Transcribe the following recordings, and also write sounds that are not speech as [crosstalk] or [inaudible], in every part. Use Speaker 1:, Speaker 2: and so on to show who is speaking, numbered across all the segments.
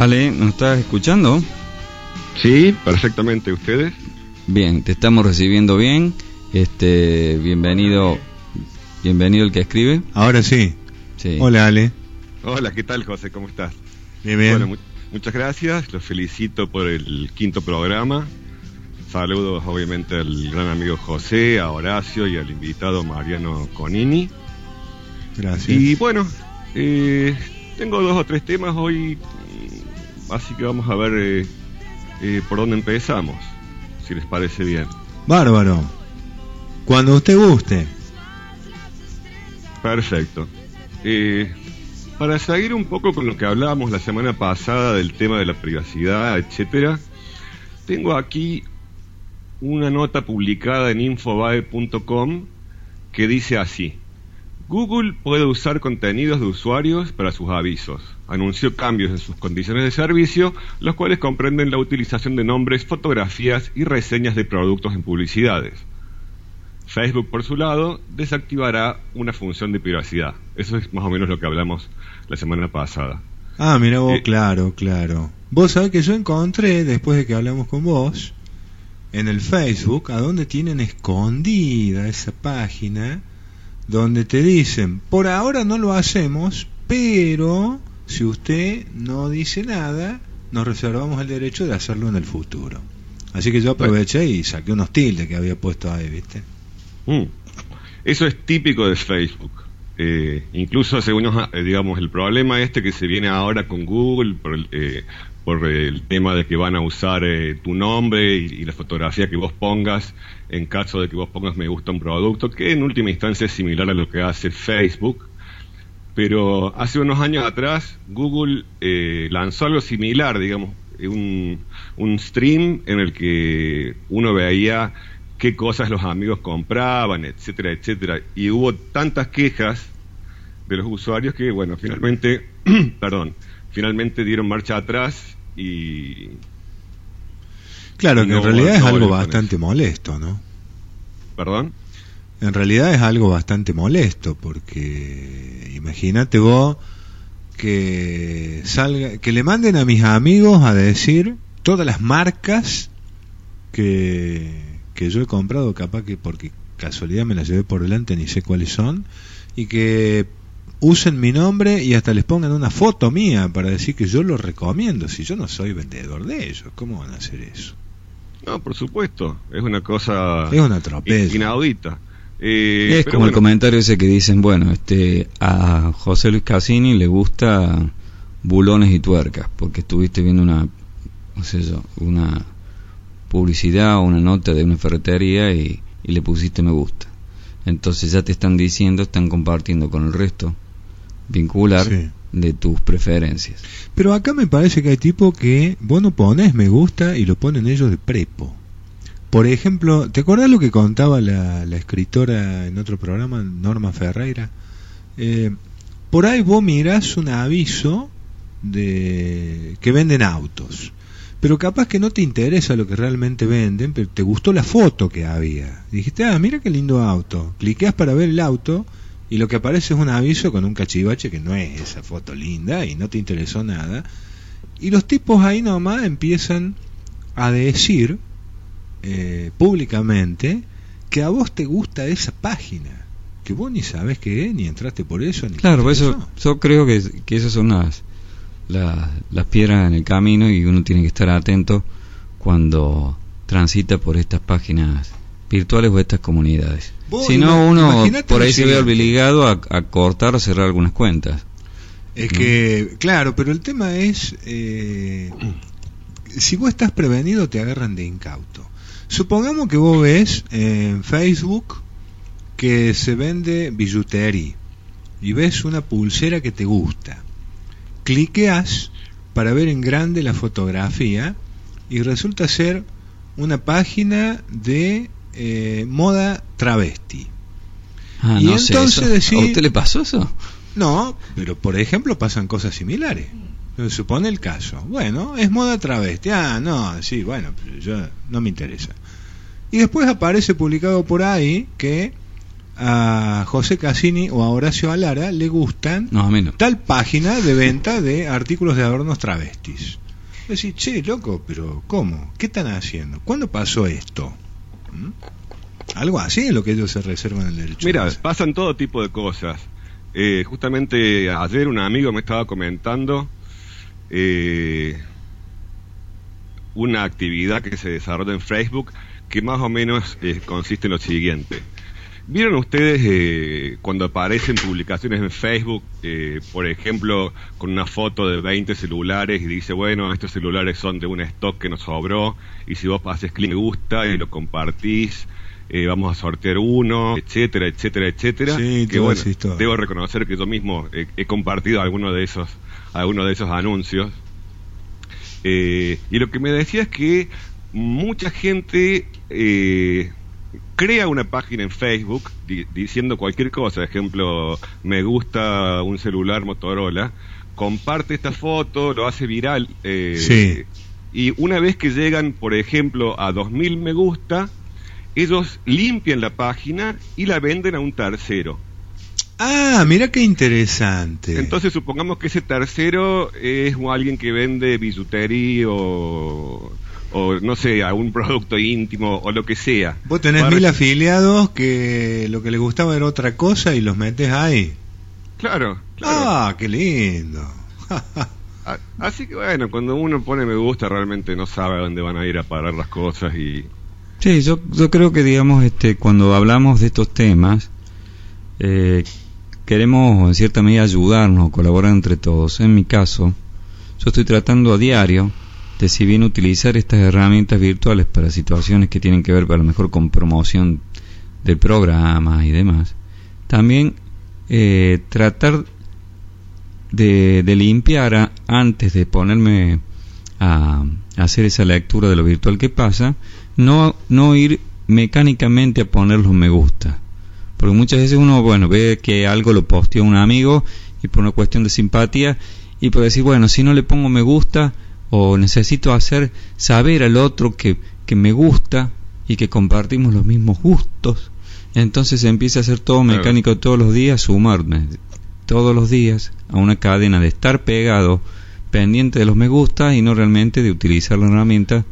Speaker 1: Ale, ¿nos estás escuchando?
Speaker 2: Sí, perfectamente. ¿Ustedes?
Speaker 1: Bien, te estamos recibiendo bien. Este, bienvenido, bienvenido el que escribe.
Speaker 3: Ahora sí.
Speaker 1: Sí.
Speaker 3: Hola, Ale.
Speaker 2: Hola, ¿qué tal, José? ¿Cómo estás?
Speaker 3: Bien, bien.
Speaker 2: Bueno, mu- muchas gracias. Los felicito por el quinto programa. Saludos, obviamente, al gran amigo José, a Horacio y al invitado Mariano Conini.
Speaker 3: Gracias.
Speaker 2: Y bueno, eh, tengo dos o tres temas hoy, así que vamos a ver eh, eh, por dónde empezamos, si les parece bien.
Speaker 3: Bárbaro. Cuando usted guste.
Speaker 2: Perfecto. Eh, para seguir un poco con lo que hablábamos la semana pasada del tema de la privacidad, etcétera, tengo aquí una nota publicada en infobae.com que dice así: Google puede usar contenidos de usuarios para sus avisos. Anunció cambios en sus condiciones de servicio, los cuales comprenden la utilización de nombres, fotografías y reseñas de productos en publicidades. Facebook, por su lado, desactivará una función de privacidad. Eso es más o menos lo que hablamos la semana pasada.
Speaker 3: Ah, mira vos,
Speaker 2: Eh,
Speaker 3: claro, claro. Vos sabés que yo encontré, después de que hablamos con vos, en el Facebook, a donde tienen escondida esa página, donde te dicen, por ahora no lo hacemos, pero si usted no dice nada, nos reservamos el derecho de hacerlo en el futuro. Así que yo aproveché y saqué unos tildes que había puesto ahí, ¿viste?
Speaker 2: Mm. Eso es típico de Facebook. Eh, incluso según nos- eh, digamos el problema este que se viene ahora con Google por el, eh, por el tema de que van a usar eh, tu nombre y, la fotografía que vos pongas en caso de que vos pongas me gusta un producto que en última instancia es similar a lo que hace Facebook pero hace unos años atrás Google eh, lanzó algo similar, digamos, un, un stream en el que uno veía qué cosas los amigos compraban, etcétera, etcétera. Y hubo tantas quejas de los usuarios que, bueno, finalmente, [clears throat] perdón, finalmente dieron marcha atrás y...
Speaker 3: Claro, que
Speaker 2: No,
Speaker 3: en realidad es algo bastante molesto, ¿no?
Speaker 2: ¿Perdón?
Speaker 3: En realidad es algo bastante molesto porque imagínate vos que salga, que le manden a mis amigos a decir todas las marcas que, que yo he comprado, capaz que porque casualidad me las llevé por delante ni sé cuáles son, y que usen mi nombre y hasta les pongan una foto mía para decir que yo lo recomiendo, si yo no soy vendedor de ellos, ¿cómo van a hacer eso?
Speaker 2: No, por supuesto, es una cosa
Speaker 3: Es una
Speaker 2: inaudita. Eh,
Speaker 1: es como el comentario ese que dicen, bueno, este a José Luis Cassini le gusta bulones y tuercas, porque estuviste viendo una, no sé yo, una publicidad o una nota de una ferretería y, y le pusiste me gusta. Entonces ya te están diciendo, están compartiendo con el resto vincular
Speaker 3: Sí.
Speaker 1: de tus preferencias.
Speaker 3: Pero acá me parece que hay tipo que vos no pones me gusta y lo ponen ellos de prepo. Por ejemplo, ¿te acordás lo que contaba la, la escritora en otro programa, Norma Ferreira? Eh, por ahí vos mirás un aviso de que venden autos, pero capaz que no te interesa lo que realmente venden, pero te gustó la foto que había. Dijiste, ah, mira qué lindo auto. Cliqueas para ver el auto y lo que aparece es un aviso con un cachivache que no es esa foto linda y no te interesó nada. Y los tipos ahí nomás empiezan a decir eh, públicamente que a vos te gusta esa página, que vos ni sabes qué es, ni entraste por eso. Ni
Speaker 1: Claro, por eso yo creo que, que esas son las, las, las piedras en el camino y uno tiene que estar atento cuando transita por estas páginas virtuales o estas comunidades. Si no, uno por ahí se ve obligado a, a cortar o cerrar algunas cuentas.
Speaker 3: Es que, claro, pero el tema es, eh, si vos estás prevenido te agarran de incauto. Supongamos que vos ves en Facebook que se vende billutería y ves una pulsera que te gusta. Cliqueas para ver en grande la fotografía y resulta ser una página de eh, moda travesti.
Speaker 1: Ah,
Speaker 3: Y
Speaker 1: no sé,
Speaker 3: entonces
Speaker 1: eso.
Speaker 3: decís-
Speaker 1: ¿A usted le pasó eso?
Speaker 3: No, pero por ejemplo pasan cosas similares. Se supone el caso. Bueno, es moda travesti. Ah, no, sí, bueno, pero yo no me interesa. Y después aparece publicado por ahí que a José Cassini o a Horacio Alara le gustan
Speaker 1: No, a mí no.
Speaker 3: tal página de venta de artículos de adornos travestis. Decís, che, loco, pero ¿cómo? ¿Qué están haciendo? ¿Cuándo pasó esto? Algo así es lo que ellos se reservan el derecho.
Speaker 2: Mira, pasan todo tipo de cosas. Eh, justamente ayer un amigo me estaba comentando eh, una actividad que se desarrolla en Facebook que más o menos eh, consiste en lo siguiente. ¿Vieron ustedes eh, cuando aparecen publicaciones en Facebook, eh, por ejemplo, con una foto de 20 celulares y dice, bueno, estos celulares son de un stock que nos sobró y si vos haces clic me gusta y lo compartís, eh, vamos a sortear uno, etcétera, etcétera, etcétera?
Speaker 3: Sí,
Speaker 2: que bueno, debo reconocer que yo mismo he, he compartido algunos de esos, algunos de esos anuncios. Eh, y lo que me decía es que mucha gente eh, crea una página en Facebook di- diciendo cualquier cosa, ejemplo, me gusta un celular Motorola, comparte esta foto, lo hace viral. eh,
Speaker 3: Sí.
Speaker 2: Y una vez que llegan, por ejemplo, a 2000 me gusta, ellos limpian la página y la venden a un tercero.
Speaker 3: Ah, mira qué interesante.
Speaker 2: Entonces supongamos que ese tercero es alguien que vende bisutería o, o no sé, algún producto íntimo o lo que sea.
Speaker 3: Vos tenés
Speaker 2: Para-
Speaker 3: mil afiliados que lo que les gustaba era otra cosa y los metes ahí.
Speaker 2: Claro, claro.
Speaker 3: Ah, qué lindo. [laughs]
Speaker 2: Así que bueno, cuando uno pone me gusta realmente no sabe a dónde van a ir a parar las cosas y
Speaker 1: Sí, yo, yo creo que, digamos, este, cuando hablamos de estos temas, eh, queremos en cierta medida ayudarnos, colaborar entre todos. En mi caso, yo estoy tratando a diario de, si bien utilizar estas herramientas virtuales para situaciones que tienen que ver, a lo mejor, con promoción del programa y demás, también eh, tratar de, de limpiar a- antes de ponerme a, hacer esa lectura de lo virtual que pasa, no, no ir mecánicamente a poner los me gusta. Porque muchas veces uno, bueno, ve que algo lo posteó un amigo y por una cuestión de simpatía y puede decir, bueno, si no le pongo me gusta o necesito hacer saber al otro que, que me gusta y que compartimos los mismos gustos, entonces empieza a ser todo mecánico todos los días, sumarme todos los días a una cadena de estar pegado, pendiente de los me gusta y no realmente de utilizar la herramienta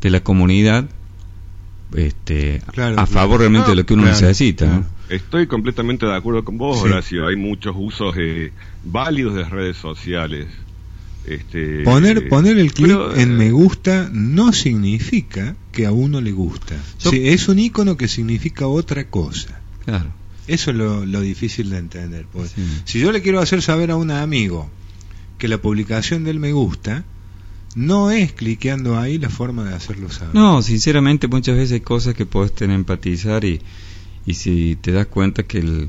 Speaker 1: de la comunidad este,
Speaker 3: Claro,
Speaker 1: a
Speaker 3: claro.
Speaker 1: favor realmente de lo que uno
Speaker 3: Claro,
Speaker 1: necesita.
Speaker 2: estoy completamente de acuerdo con vos,
Speaker 3: Sí.
Speaker 2: Horacio. Hay muchos usos eh, válidos de redes sociales. Este,
Speaker 3: Poner,
Speaker 2: eh,
Speaker 3: poner el clic en
Speaker 2: eh,
Speaker 3: me gusta no significa que a uno le gusta.
Speaker 1: Yo-
Speaker 3: Sí, es un icono que significa otra cosa.
Speaker 1: Claro.
Speaker 3: Eso es lo, lo difícil de entender. porque
Speaker 1: Sí.
Speaker 3: Si yo le quiero hacer saber a un amigo que la publicación del me gusta, no es cliqueando ahí la forma de hacerlo saber.
Speaker 1: No, sinceramente muchas veces hay cosas que puedes tener empatizar y, y si te das cuenta que el,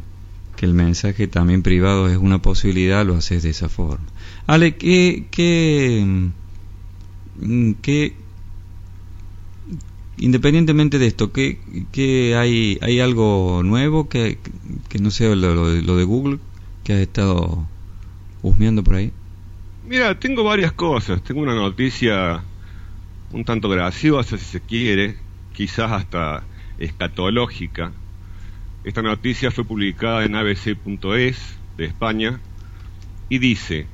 Speaker 1: que el mensaje también privado es una posibilidad, lo haces de esa forma. Ale, ¿qué, qué, mm, independientemente de esto, ¿qué, qué hay, hay algo nuevo que, que no sea lo, lo de Google que has estado husmeando por ahí?
Speaker 2: Mira, tengo varias cosas. Tengo una noticia un tanto graciosa, si se quiere, quizás hasta escatológica. Esta noticia fue publicada en abc.es de España y dice,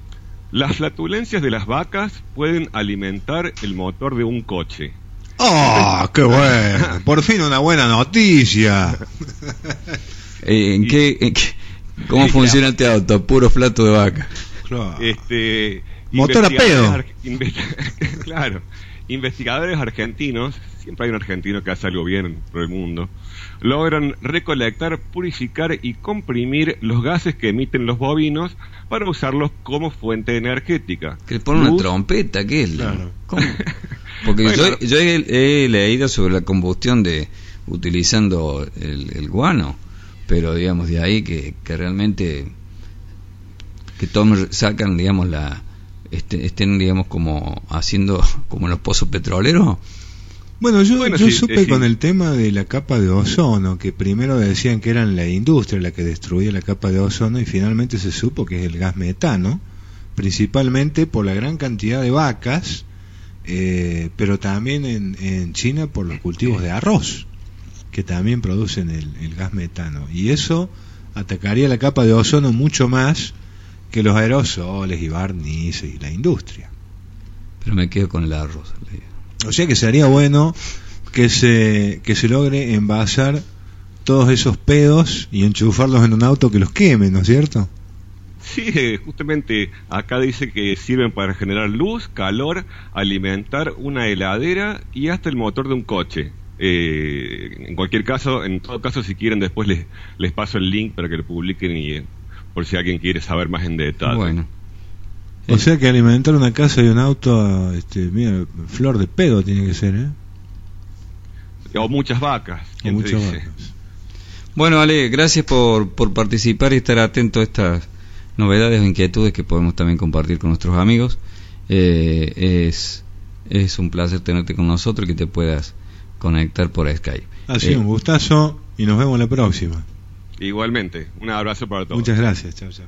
Speaker 2: las flatulencias de las vacas pueden alimentar el motor de un coche.
Speaker 3: ¡Oh, qué bueno! [laughs] Por fin una buena noticia.
Speaker 1: Eh, ¿en qué, en qué- ¿Cómo funciona este auto? Puro flato de vaca.
Speaker 3: Claro.
Speaker 2: Este,
Speaker 3: Motor a
Speaker 2: investigadores
Speaker 3: pedo. [laughs]
Speaker 2: claro, investigadores argentinos, siempre hay un argentino que hace algo bien por el mundo, logran recolectar, purificar y comprimir los gases que emiten los bovinos para usarlos como fuente energética.
Speaker 1: Que le pone una trompeta, ¿qué es?
Speaker 3: Claro.
Speaker 1: ¿Cómo? [laughs] Porque
Speaker 2: Bueno.
Speaker 1: yo, yo he, he leído sobre la combustión de utilizando el, el guano, pero digamos de ahí que, que realmente que tomen, sacan, digamos, la este, estén, digamos, como haciendo [laughs] como los pozos petroleros.
Speaker 3: Bueno, yo,
Speaker 2: Bueno,
Speaker 3: yo
Speaker 2: sí,
Speaker 3: supe
Speaker 2: sí.
Speaker 3: con el tema de la capa de ozono, que primero decían que era la industria la que destruía la capa de ozono y finalmente se supo que es el gas metano, principalmente por la gran cantidad de vacas, eh, pero también en, en China por los cultivos de arroz. que también producen el, el gas metano. Y eso atacaría la capa de ozono mucho más que los aerosoles y barnices y la industria.
Speaker 1: Pero me quedo con el arroz.
Speaker 3: O sea que sería bueno que se, que se logre envasar todos esos pedos y enchufarlos en un auto que los queme, ¿no es cierto?
Speaker 2: Sí, eh, justamente acá dice que sirven para generar luz, calor, alimentar una heladera y hasta el motor de un coche. Eh, en cualquier caso, en todo caso, si quieren, después les, les paso el link para que lo publiquen y eh, por si alguien quiere saber más en detalle.
Speaker 1: Bueno.
Speaker 3: O sea que alimentar una casa y un auto, este, mira, flor de pedo tiene que ser, ¿eh?
Speaker 2: O muchas vacas.
Speaker 3: O
Speaker 2: ¿quién te
Speaker 3: muchas
Speaker 2: dice?
Speaker 3: vacas.
Speaker 1: Bueno, Ale, gracias por, por participar y estar atento a estas novedades o inquietudes que podemos también compartir con nuestros amigos. Eh, es, es un placer tenerte con nosotros y que te puedas conectar por Skype.
Speaker 3: Ha sido
Speaker 1: Eh,
Speaker 3: un gustazo y nos vemos la próxima.
Speaker 2: Igualmente, un abrazo para todos.
Speaker 3: Muchas gracias. Chao, chao.